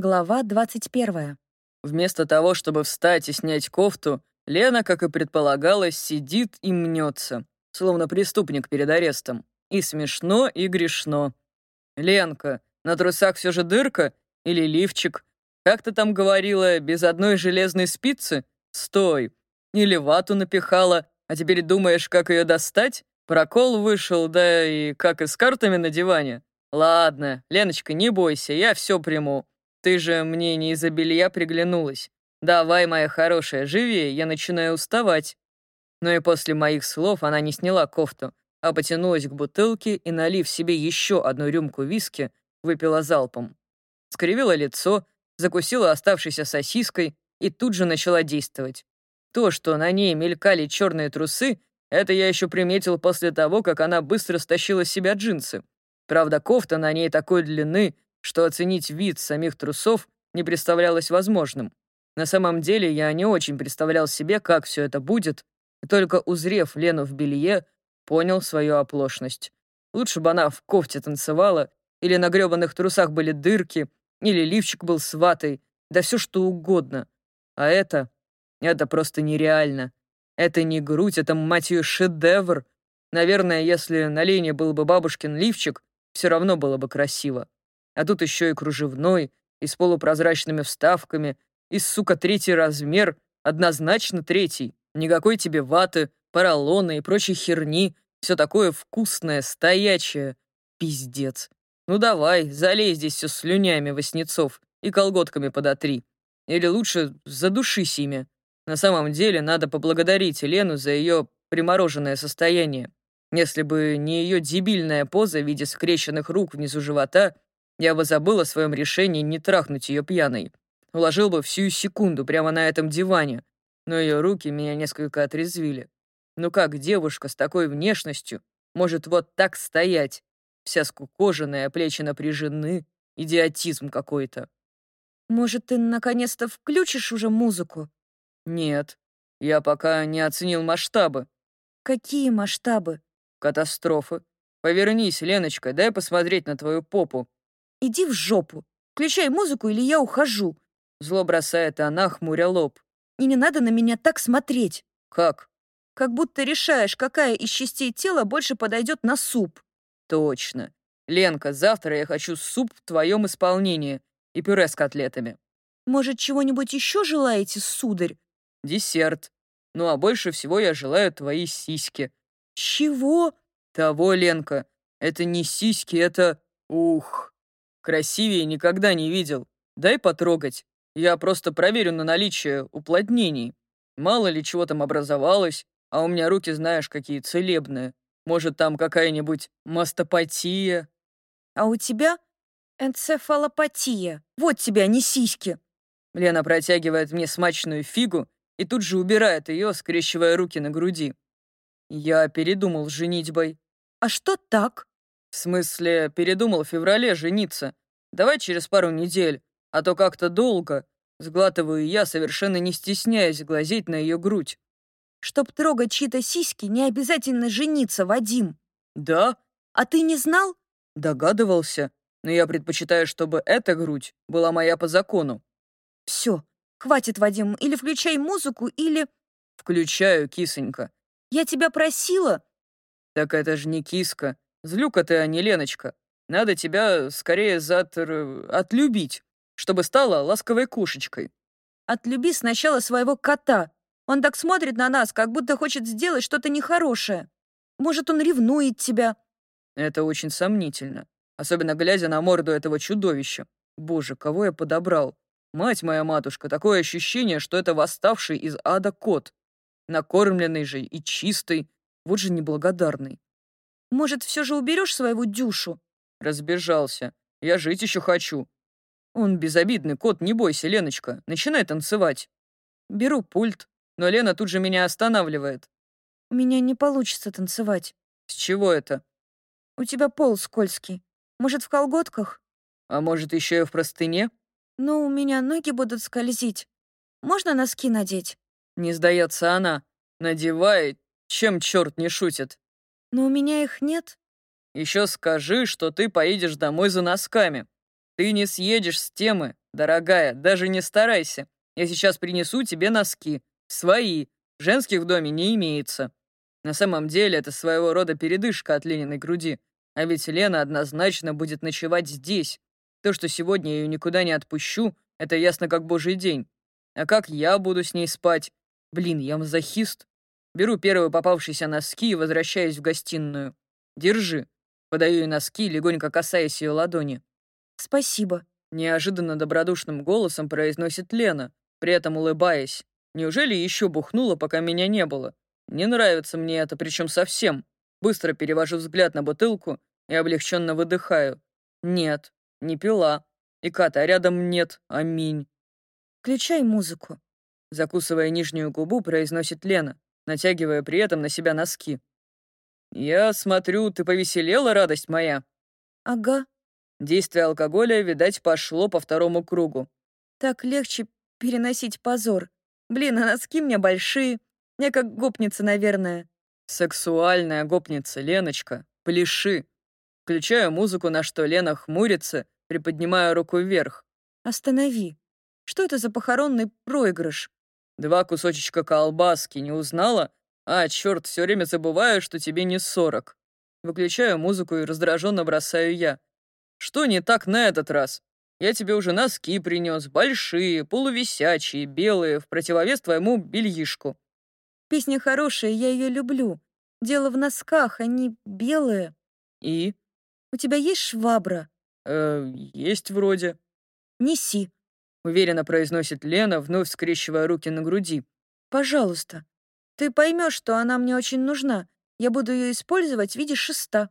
Глава 21. Вместо того, чтобы встать и снять кофту, Лена, как и предполагалось, сидит и мнется, словно преступник перед арестом. И смешно, и грешно. «Ленка, на трусах все же дырка? Или лифчик? Как ты там говорила, без одной железной спицы? Стой! Или вату напихала, а теперь думаешь, как ее достать? Прокол вышел, да и как и с картами на диване? Ладно, Леночка, не бойся, я все приму. Ты же мне не из-за белья приглянулась. Давай, моя хорошая, живее, я начинаю уставать». Но и после моих слов она не сняла кофту, а потянулась к бутылке и, налив себе еще одну рюмку виски, выпила залпом. Скривила лицо, закусила оставшейся сосиской и тут же начала действовать. То, что на ней мелькали черные трусы, это я еще приметил после того, как она быстро стащила с себя джинсы. Правда, кофта на ней такой длины, что оценить вид самих трусов не представлялось возможным. На самом деле я не очень представлял себе, как все это будет, и только узрев Лену в белье, понял свою оплошность. Лучше бы она в кофте танцевала, или на грёбаных трусах были дырки, или лифчик был с ватой, да все что угодно. А это... это просто нереально. Это не грудь, это, мать ее, шедевр. Наверное, если на Лене был бы бабушкин лифчик, все равно было бы красиво. А тут еще и кружевной, и с полупрозрачными вставками, и, сука, третий размер, однозначно третий. Никакой тебе ваты, поролона и прочей херни. Все такое вкусное, стоячее. Пиздец. Ну давай, залей здесь все слюнями воснецов и колготками подотри. Или лучше задушись ими. На самом деле надо поблагодарить Елену за ее примороженное состояние. Если бы не ее дебильная поза в виде скрещенных рук внизу живота, я бы забыл о своем решении не трахнуть ее пьяной. Уложил бы всю секунду прямо на этом диване, но ее руки меня несколько отрезвили. Ну как девушка с такой внешностью может вот так стоять, вся скукоженная, плечи напряжены, идиотизм какой-то. Может, ты наконец-то включишь уже музыку? Нет, я пока не оценил масштабы. Какие масштабы? Катастрофы. Повернись, Леночка, дай посмотреть на твою попу. Иди в жопу. Включай музыку, или я ухожу. Зло бросает она, хмуря лоб. И не надо на меня так смотреть. Как? Как будто решаешь, какая из частей тела больше подойдет на суп. Точно. Ленка, завтра я хочу суп в твоем исполнении и пюре с котлетами. Может, чего-нибудь еще желаете, сударь? Десерт. Ну а больше всего я желаю твои сиськи. Чего? Того, Ленка. Это не сиськи, это... Ух. Красивее никогда не видел. Дай потрогать. Я просто проверю на наличие уплотнений. Мало ли чего там образовалось, а у меня руки, знаешь, какие целебные. Может, там какая-нибудь мастопатия. А у тебя энцефалопатия. Вот тебя, не сиськи. Лена протягивает мне смачную фигу и тут же убирает ее, скрещивая руки на груди. Я передумал с женитьбой. А что так? В смысле, передумал в феврале жениться. Давай через пару недель, а то как-то долго. Сглатываю я, совершенно не стесняясь глазеть на ее грудь. Чтоб трогать чьи-то сиськи, не обязательно жениться, Вадим. Да? А ты не знал? Догадывался, но я предпочитаю, чтобы эта грудь была моя по закону. Все, хватит, Вадим, или включай музыку, или... Включаю, кисонька. Я тебя просила. Так это же не киска. Злюка ты, а не Леночка. Надо тебя скорее затр... отлюбить, чтобы стала ласковой кушечкой. Отлюби сначала своего кота. Он так смотрит на нас, как будто хочет сделать что-то нехорошее. Может, он ревнует тебя. Это очень сомнительно. Особенно глядя на морду этого чудовища. Боже, кого я подобрал? Мать моя матушка, такое ощущение, что это восставший из ада кот. Накормленный же и чистый. Вот же неблагодарный. Может, все же уберешь своего Дюшу? Разбежался. Я жить еще хочу. Он безобидный кот, не бойся, Леночка. Начинай танцевать. Беру пульт, но Лена тут же меня останавливает. У меня не получится танцевать. С чего это? У тебя пол скользкий. Может, в колготках? А может, еще и в простыне? Ну, у меня ноги будут скользить. Можно носки надеть? Не сдается она. Надевай, чем черт не шутит. Но у меня их нет. Еще скажи, что ты поедешь домой за носками. Ты не съедешь с темы. Дорогая, даже не старайся. Я сейчас принесу тебе носки. Свои. Женских в доме не имеется. На самом деле это своего рода передышка от Лениной груди. А ведь Лена однозначно будет ночевать здесь. То, что сегодня я ее никуда не отпущу, это ясно как божий день. А как я буду с ней спать? Блин, я мазохист. Беру первые попавшиеся носки и возвращаюсь в гостиную. Держи. Подаю ей носки, легонько касаясь ее ладони. «Спасибо», — неожиданно добродушным голосом произносит Лена, при этом улыбаясь. Неужели еще бухнула, пока меня не было? Не нравится мне это, причем совсем. Быстро перевожу взгляд на бутылку и облегченно выдыхаю. Нет, не пила. И кота рядом нет, аминь. «Включай музыку», — закусывая нижнюю губу, произносит Лена, натягивая при этом на себя носки. «Я смотрю, ты повеселела, радость моя?» «Ага». Действие алкоголя, видать, пошло по второму кругу. «Так легче переносить позор. Блин, а носки мне большие. Я как гопница, наверное». «Сексуальная гопница, Леночка. Пляши». Включаю музыку, на что Лена хмурится, приподнимая руку вверх. «Останови. Что это за похоронный проигрыш?» «Два кусочечка колбаски, не узнала? А, черт, все время забываю, что тебе не сорок». Выключаю музыку и раздраженно бросаю я. «Что не так на этот раз? Я тебе уже носки принес, большие, полувисячие, белые, в противовес твоему бельишку». «Песня хорошая, я ее люблю. Дело в носках, они белые». «И?» «У тебя есть швабра?» «Э, есть вроде». «Неси», — уверенно произносит Лена, вновь скрещивая руки на груди. «Пожалуйста. Ты поймешь, что она мне очень нужна. Я буду ее использовать в виде шеста».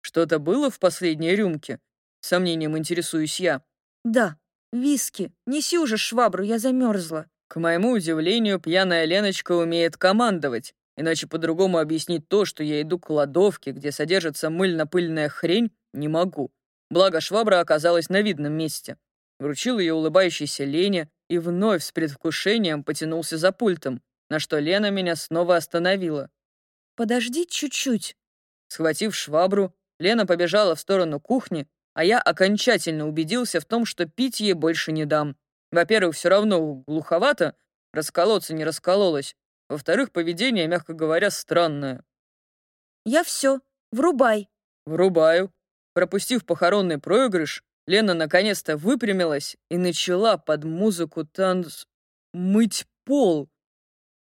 «Что-то было в последней рюмке?» Сомнением интересуюсь я. «Да, виски. Неси уже швабру, я замерзла». К моему удивлению, пьяная Леночка умеет командовать, иначе по-другому объяснить то, что я иду к кладовке, где содержится мыльно-пыльная хрень, не могу. Благо швабра оказалась на видном месте. Вручил ее улыбающейся Лене и вновь с предвкушением потянулся за пультом, на что Лена меня снова остановила. «Подожди чуть-чуть». Схватив швабру, Лена побежала в сторону кухни, а я окончательно убедился в том, что пить ей больше не дам. Во-первых, все равно глуховато, расколоться не раскололось. Во-вторых, поведение, мягко говоря, странное. «Я все. Врубай». «Врубаю». Пропустив похоронный проигрыш, Лена наконец-то выпрямилась и начала под музыку танц... мыть пол.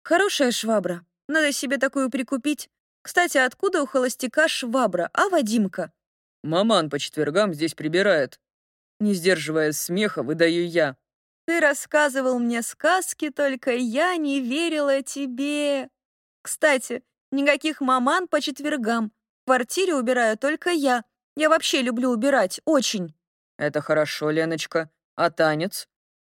«Хорошая швабра. Надо себе такую прикупить. Кстати, откуда у холостяка швабра, а, Вадимка?» «Маман по четвергам здесь прибирает». Не сдерживая смеха, выдаю я. «Ты рассказывал мне сказки, только я не верила тебе. Кстати, никаких маман по четвергам. В квартире убираю только я. Я вообще люблю убирать, очень». «Это хорошо, Леночка. А танец?»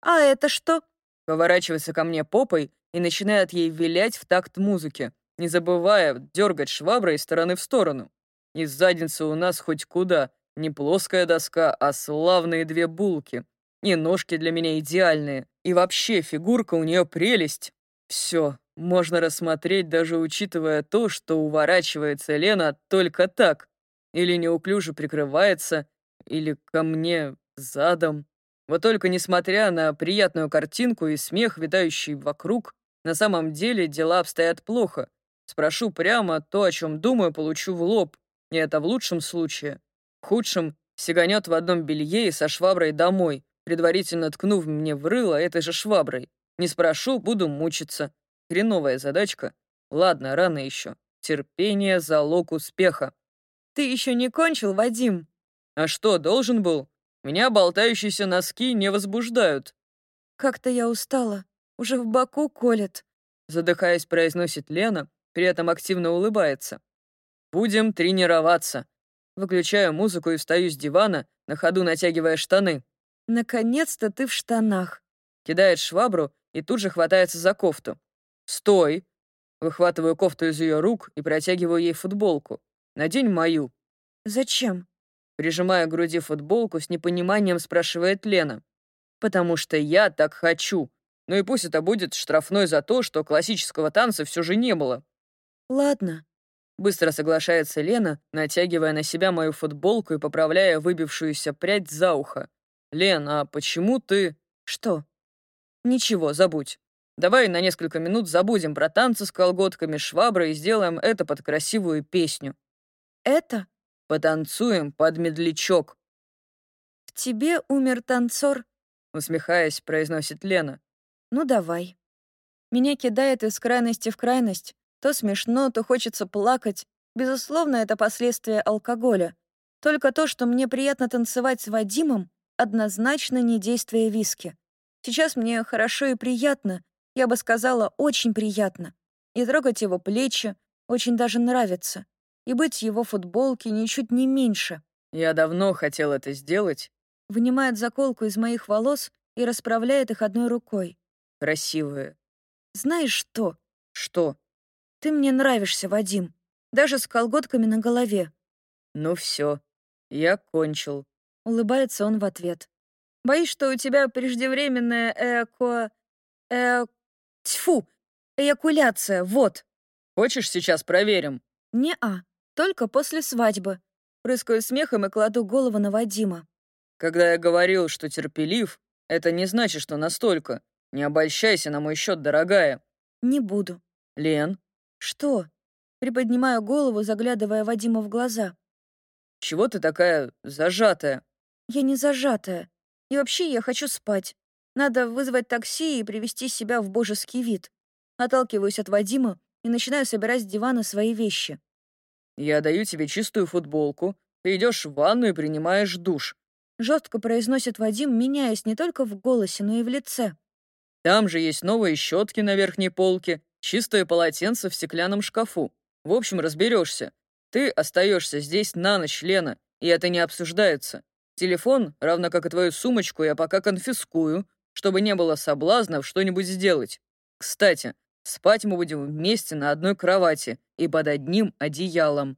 «А это что?» Поворачивается ко мне попой и начинает ей вилять в такт музыки, не забывая дергать шваброй из стороны в сторону. Из задницы у нас хоть куда. Не плоская доска, а славные две булки. И ножки для меня идеальные. И вообще, фигурка у нее прелесть. Все, можно рассмотреть, даже учитывая то, что уворачивается Лена только так. Или неуклюже прикрывается, или ко мне задом. Вот только несмотря на приятную картинку и смех, витающий вокруг, на самом деле дела обстоят плохо. Спрошу прямо, то, о чем думаю, получу в лоб. И это в лучшем случае. В худшем сиганет в одном белье и со шваброй домой, предварительно ткнув мне в рыло этой же шваброй. Не спрошу, буду мучиться. Хреновая задачка. Ладно, рано еще. Терпение — залог успеха. Ты еще не кончил, Вадим? А что, должен был? Меня болтающиеся носки не возбуждают. Как-то я устала. Уже в боку колет. Задыхаясь, произносит Лена, при этом активно улыбается. Будем тренироваться. Выключаю музыку и встаю с дивана, на ходу натягивая штаны. Наконец-то ты в штанах. Кидает швабру и тут же хватается за кофту. Стой! Выхватываю кофту из ее рук и протягиваю ей футболку. Надень мою. Зачем? Прижимая к груди футболку, с непониманием спрашивает Лена. «Потому что я так хочу. Ну и пусть это будет штрафной за то, что классического танца все же не было». «Ладно». Быстро соглашается Лена, натягивая на себя мою футболку и поправляя выбившуюся прядь за ухо. Лен, а почему ты... Что? Ничего, забудь. Давай на несколько минут забудем про танцы с колготками, шваброй и сделаем это под красивую песню. Это? Потанцуем под медлячок. В тебе умер танцор, усмехаясь, произносит Лена. Ну давай. Меня кидает из крайности в крайность. То смешно, то хочется плакать. Безусловно, это последствия алкоголя. Только то, что мне приятно танцевать с Вадимом, однозначно не действие виски. Сейчас мне хорошо и приятно, я бы сказала, очень приятно. И трогать его плечи очень даже нравится. И быть его футболке ничуть не меньше. Я давно хотел это сделать. Вынимает заколку из моих волос и расправляет их одной рукой. Красивые. Знаешь что? Что? Ты мне нравишься, Вадим. Даже с колготками на голове. Ну все, я кончил. Улыбается он в ответ. Боюсь, что у тебя преждевременная эко... э... Тьфу! Эякуляция, вот. Хочешь, сейчас проверим? Не-а, только после свадьбы. Прыскаю смехом и кладу голову на Вадима. Когда я говорил, что терпелив, это не значит, что настолько. Не обольщайся на мой счет, дорогая. Не буду. Лен? Что? Приподнимаю голову, заглядывая Вадима в глаза. Чего ты такая зажатая? Я не зажатая. И вообще я хочу спать. Надо вызвать такси и привести себя в божеский вид. Отталкиваюсь от Вадима и начинаю собирать с дивана свои вещи. «Я даю тебе чистую футболку. Ты идешь в ванну и принимаешь душ». Жестко произносит Вадим, меняясь не только в голосе, но и в лице. «Там же есть новые щетки на верхней полке, чистое полотенце в стеклянном шкафу. В общем, разберешься. Ты остаешься здесь на ночь, Лена, и это не обсуждается. Телефон, равно как и твою сумочку, я пока конфискую, чтобы не было соблазнов что-нибудь сделать. Кстати, спать мы будем вместе на одной кровати и под одним одеялом.